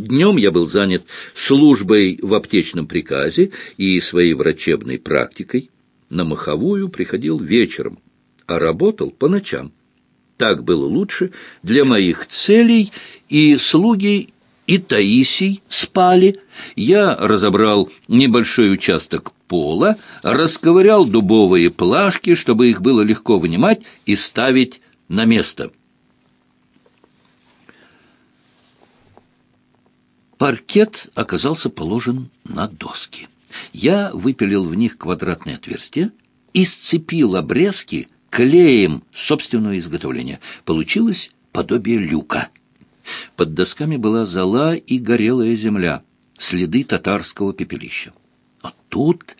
Днем я был занят службой в аптечном приказе и своей врачебной практикой. На маховую приходил вечером, а работал по ночам. Так было лучше для моих целей, и слуги и Таисий спали. Я разобрал небольшой участок пола, расковырял дубовые плашки, чтобы их было легко вынимать и ставить на место. Паркет оказался положен на доски. Я выпилил в них квадратные отверстия и сцепил обрезки клеем собственного изготовления. Получилось подобие люка. Под досками была зола и горелая земля, следы татарского пепелища. Вот тут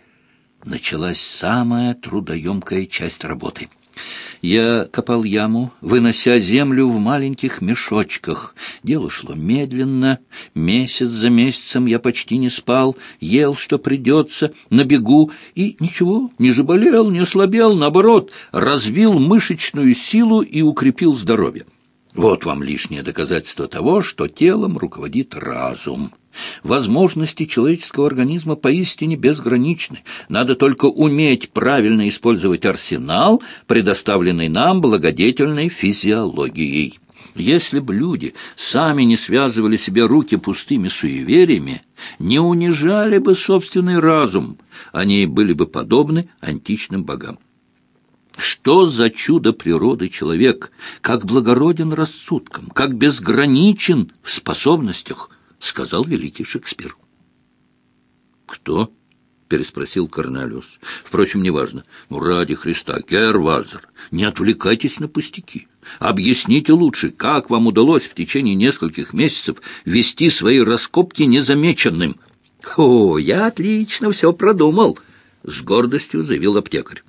началась самая трудоемкая часть работы — я копал яму, вынося землю в маленьких мешочках. Дело шло медленно. Месяц за месяцем я почти не спал, ел, что придется, на бегу, и ничего, не заболел, не ослабел, наоборот, развил мышечную силу и укрепил здоровье. Вот вам лишнее доказательство того, что телом руководит разум. Возможности человеческого организма поистине безграничны. Надо только уметь правильно использовать арсенал, предоставленный нам благодетельной физиологией. Если бы люди сами не связывали себе руки пустыми суевериями, не унижали бы собственный разум, они были бы подобны античным богам. Что за чудо природы человек, как благороден рассудком, как безграничен в способностях – сказал великий Шекспир. «Кто?» — переспросил Корнелиус. «Впрочем, неважно. Ну, ради Христа, Герр Вальзер, не отвлекайтесь на пустяки. Объясните лучше, как вам удалось в течение нескольких месяцев вести свои раскопки незамеченным?» «О, я отлично все продумал!» — с гордостью заявил аптекарь.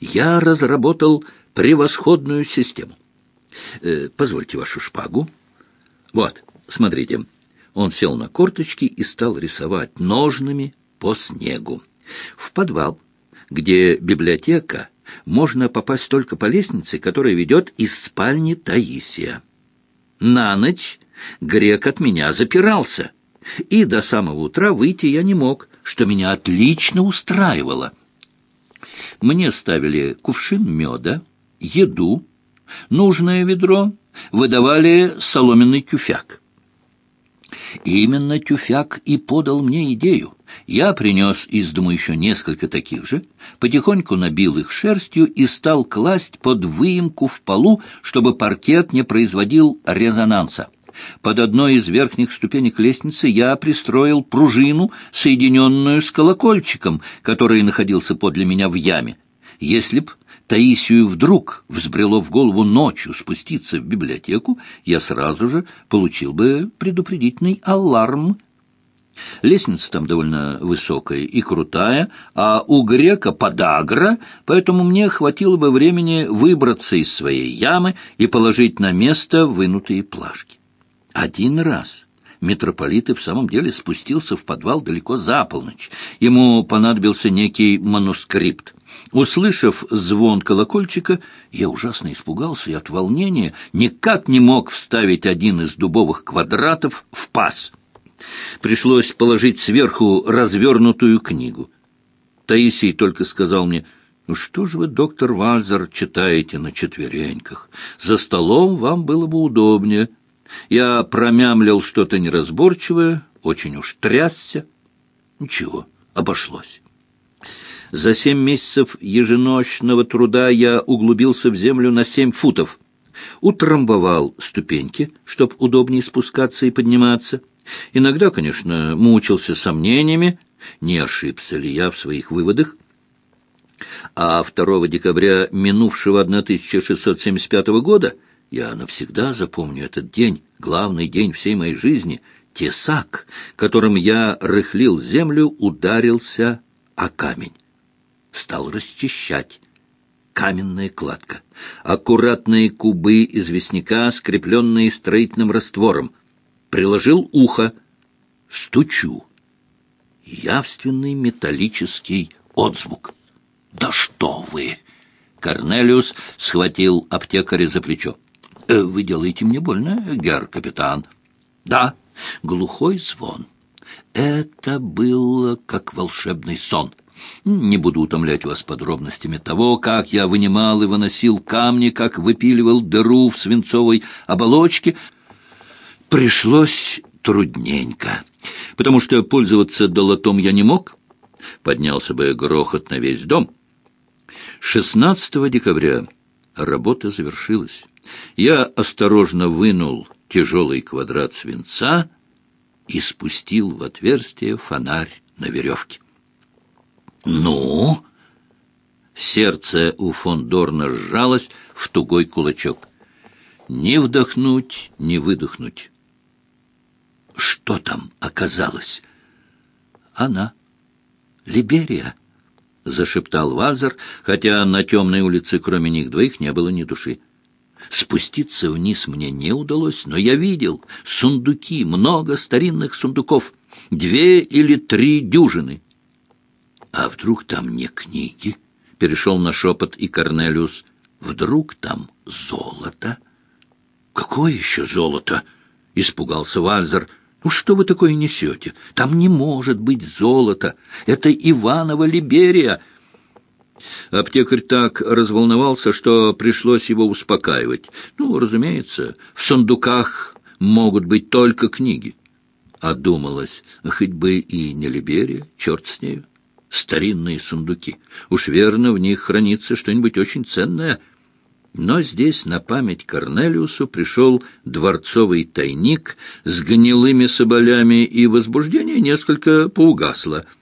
«Я разработал превосходную систему. Э, позвольте вашу шпагу. Вот, смотрите». Он сел на корточки и стал рисовать ножными по снегу. В подвал, где библиотека, можно попасть только по лестнице, которая ведет из спальни Таисия. На ночь грек от меня запирался, и до самого утра выйти я не мог, что меня отлично устраивало. Мне ставили кувшин меда, еду, нужное ведро, выдавали соломенный тюфяк. Именно Тюфяк и подал мне идею. Я принес из дому еще несколько таких же, потихоньку набил их шерстью и стал класть под выемку в полу, чтобы паркет не производил резонанса. Под одной из верхних ступенек лестницы я пристроил пружину, соединенную с колокольчиком, который находился подле меня в яме. Если б Таисию вдруг взбрело в голову ночью спуститься в библиотеку, я сразу же получил бы предупредительный аларм. Лестница там довольно высокая и крутая, а у грека подагра, поэтому мне хватило бы времени выбраться из своей ямы и положить на место вынутые плашки. Один раз митрополит и в самом деле спустился в подвал далеко за полночь. Ему понадобился некий манускрипт. Услышав звон колокольчика, я ужасно испугался и от волнения никак не мог вставить один из дубовых квадратов в паз. Пришлось положить сверху развернутую книгу. Таисий только сказал мне, «Ну что же вы, доктор Вальзер, читаете на четвереньках? За столом вам было бы удобнее». Я промямлил что-то неразборчивое, очень уж трясся. Ничего, обошлось. За семь месяцев еженочного труда я углубился в землю на семь футов. Утрамбовал ступеньки, чтоб удобнее спускаться и подниматься. Иногда, конечно, мучился сомнениями, не ошибся ли я в своих выводах. А 2 декабря минувшего 1675 года я навсегда запомню этот день, главный день всей моей жизни. Тесак, которым я рыхлил землю, ударился о камень стал расчищать. Каменная кладка, аккуратные кубы известняка, скрепленные строительным раствором. Приложил ухо. Стучу. Явственный металлический отзвук. «Да что вы!» Корнелиус схватил аптекаря за плечо. «Э, «Вы делаете мне больно, гер капитан?» «Да, Глухой звон. Это было как волшебный сон. Не буду утомлять вас подробностями того, как я вынимал и выносил камни, как выпиливал дыру в свинцовой оболочке. Пришлось трудненько, потому что пользоваться долотом я не мог. Поднялся бы грохот на весь дом. 16 декабря работа завершилась. Я осторожно вынул тяжелый квадрат свинца и спустил в отверстие фонарь на веревке. «Ну?» Сердце у фон Дорна сжалось в тугой кулачок. «Не вдохнуть, не выдохнуть». «Что там оказалось?» «Она. Либерия», — зашептал Вальзер, хотя на темной улице кроме них двоих не было ни души. Спуститься вниз мне не удалось, но я видел сундуки, много старинных сундуков, две или три дюжины. А вдруг там не книги? Перешел на шепот и Корнелиус. Вдруг там золото? Какое еще золото? Испугался Вальзер. Ну что вы такое несете? Там не может быть золота. Это Иванова Либерия. Аптекарь так разволновался, что пришлось его успокаивать. Ну, разумеется, в сундуках могут быть только книги. Думалось, хоть бы и не Либерия, черт с нею. Старинные сундуки. Уж верно, в них хранится что-нибудь очень ценное. Но здесь на память Корнелиусу пришел дворцовый тайник с гнилыми соболями, и возбуждение несколько поугасло —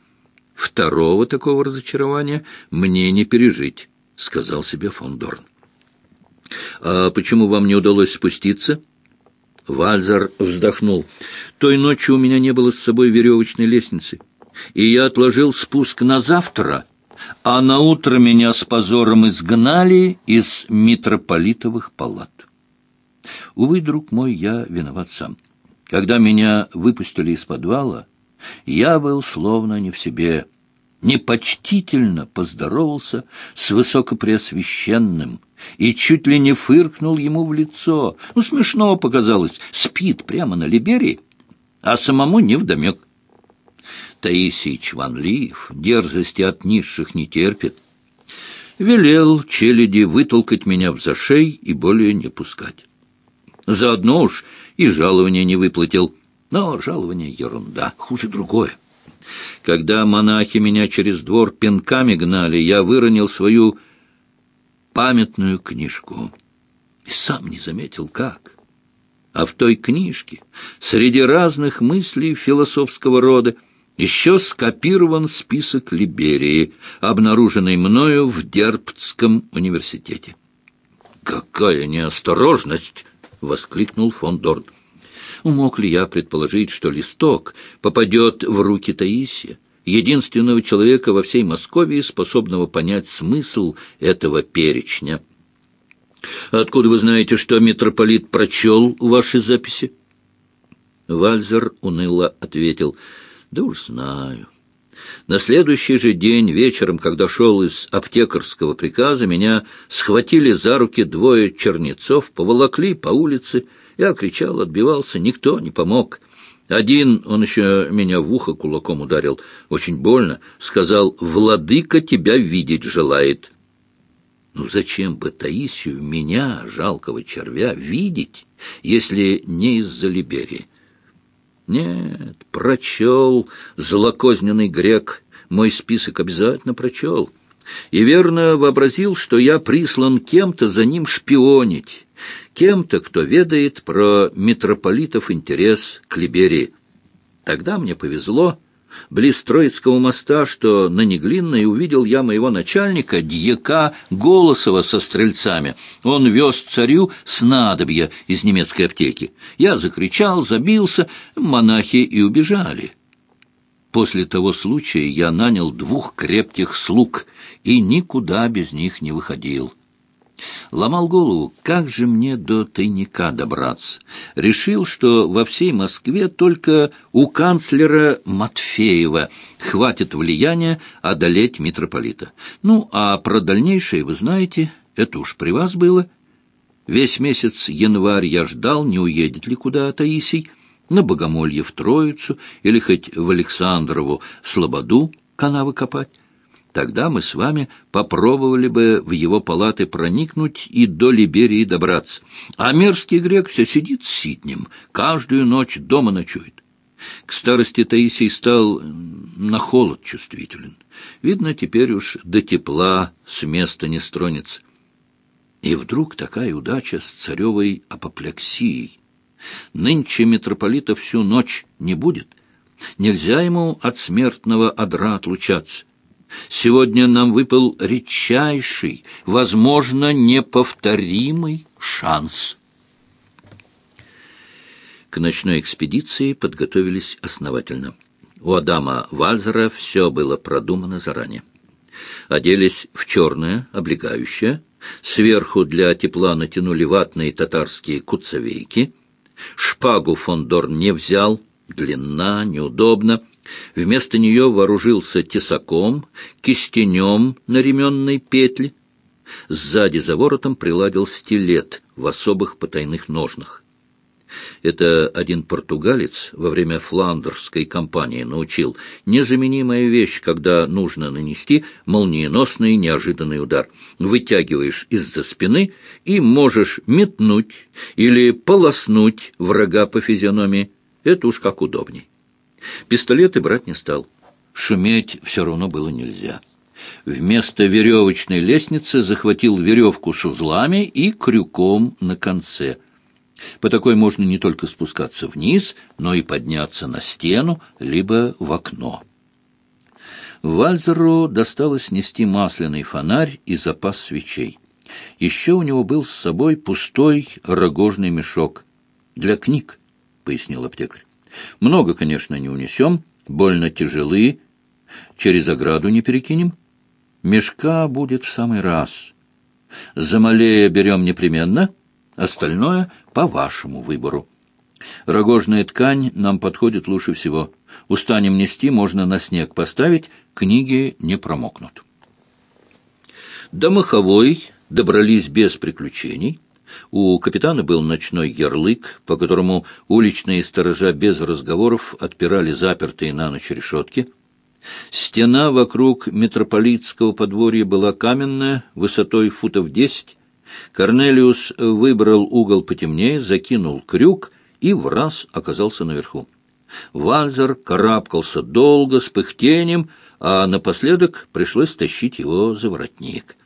Второго такого разочарования мне не пережить, — сказал себе фон Дорн. — А почему вам не удалось спуститься? Вальзар вздохнул. Той ночью у меня не было с собой веревочной лестницы, и я отложил спуск на завтра, а на утро меня с позором изгнали из митрополитовых палат. Увы, друг мой, я виноват сам. Когда меня выпустили из подвала, я был словно не в себе, непочтительно поздоровался с высокопреосвященным и чуть ли не фыркнул ему в лицо. Ну, смешно показалось, спит прямо на Либерии, а самому невдомек. Таисий Чванлиев дерзости от низших не терпит. Велел челяди вытолкать меня в зашей и более не пускать. Заодно уж и жалование не выплатил — но жалование — ерунда, хуже другое. Когда монахи меня через двор пинками гнали, я выронил свою памятную книжку. И сам не заметил, как. А в той книжке, среди разных мыслей философского рода, еще скопирован список Либерии, обнаруженный мною в Дербтском университете. «Какая неосторожность!» — воскликнул фон Дорн. Мог ли я предположить, что листок попадет в руки Таисия, единственного человека во всей Москве, способного понять смысл этого перечня? «Откуда вы знаете, что митрополит прочел ваши записи?» Вальзер уныло ответил, «Да уж знаю». На следующий же день вечером, когда шел из аптекарского приказа, меня схватили за руки двое чернецов, поволокли по улице я кричал, отбивался, никто не помог. Один, он еще меня в ухо кулаком ударил, очень больно, сказал, «Владыка тебя видеть желает». Ну зачем бы Таисию, меня, жалкого червя, видеть, если не из-за Либерии? Нет, прочел злокозненный грек, мой список обязательно прочел. И верно вообразил, что я прислан кем-то за ним шпионить, кем-то, кто ведает про митрополитов интерес к Либерии. Тогда мне повезло. Близ Троицкого моста, что на Неглинной, увидел я моего начальника, дьяка Голосова со стрельцами. Он вез царю снадобья из немецкой аптеки. Я закричал, забился, монахи и убежали. После того случая я нанял двух крепких слуг и никуда без них не выходил. Ломал голову, как же мне до тайника добраться. Решил, что во всей Москве только у канцлера Матфеева хватит влияния одолеть митрополита. Ну, а про дальнейшее вы знаете, это уж при вас было. Весь месяц январь я ждал, не уедет ли куда Таисий. на Богомолье в Троицу или хоть в Александрову Слободу канавы копать. Тогда мы с вами попробовали бы в его палаты проникнуть и до Либерии добраться. А мерзкий грек все сидит сиднем, каждую ночь дома ночует. К старости Таисий стал на холод чувствителен. Видно, теперь уж до тепла с места не стронется. И вдруг такая удача с царевой апоплексией. Нынче митрополита всю ночь не будет. Нельзя ему от смертного одра отлучаться. Сегодня нам выпал редчайший, возможно, неповторимый шанс. К ночной экспедиции подготовились основательно. У Адама Вальзера все было продумано заранее. Оделись в черное, облегающее, сверху для тепла натянули ватные татарские куцовейки, шпагу фон Дорн не взял, длинна, неудобно, вместо нее вооружился тесаком, кистенем на ременной петле, сзади за воротом приладил стилет в особых потайных ножнах. Это один португалец во время фландерской кампании научил. Незаменимая вещь, когда нужно нанести молниеносный неожиданный удар. Вытягиваешь из-за спины и можешь метнуть или полоснуть врага по физиономии. Это уж как удобней. Пистолеты брать не стал. Шуметь все равно было нельзя. Вместо веревочной лестницы захватил веревку с узлами и крюком на конце – по такой можно не только спускаться вниз, но и подняться на стену, либо в окно. Вальзеру досталось нести масляный фонарь и запас свечей. Еще у него был с собой пустой рогожный мешок. «Для книг», — пояснил аптекарь. «Много, конечно, не унесем, больно тяжелые. Через ограду не перекинем. Мешка будет в самый раз. Замалея берем непременно». Остальное по вашему выбору. Рогожная ткань нам подходит лучше всего. Устанем нести, можно на снег поставить, книги не промокнут. До Маховой добрались без приключений. У капитана был ночной ярлык, по которому уличные сторожа без разговоров отпирали запертые на ночь решетки. Стена вокруг митрополитского подворья была каменная, высотой футов десять, Корнелиус выбрал угол потемнее, закинул крюк и в раз оказался наверху. Вальзер карабкался долго, с пыхтением, а напоследок пришлось тащить его за воротник.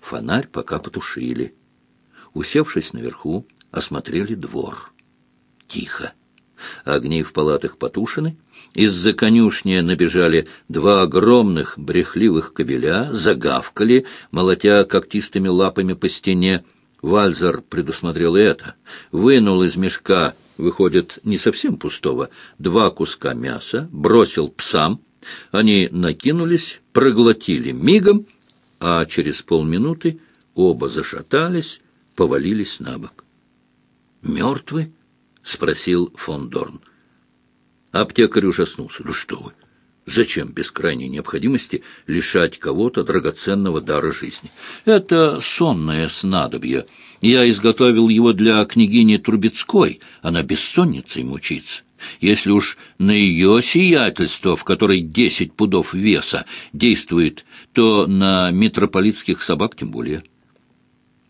Фонарь пока потушили. Усевшись наверху, осмотрели двор. Тихо. Огни в палатах потушены. Из-за конюшни набежали два огромных брехливых кобеля, загавкали, молотя когтистыми лапами по стене. Вальзер предусмотрел это. Вынул из мешка, выходит, не совсем пустого, два куска мяса, бросил псам. Они накинулись, проглотили мигом, а через полминуты оба зашатались, повалились на бок. «Мертвы?» — спросил фон Дорн. Аптекарь ужаснулся. «Ну что вы! Зачем без крайней необходимости лишать кого-то драгоценного дара жизни? Это сонное снадобье. Я изготовил его для княгини Трубецкой. Она бессонницей мучится. Если уж на ее сиятельство, в которой десять пудов веса, действует, то на митрополитских собак тем более».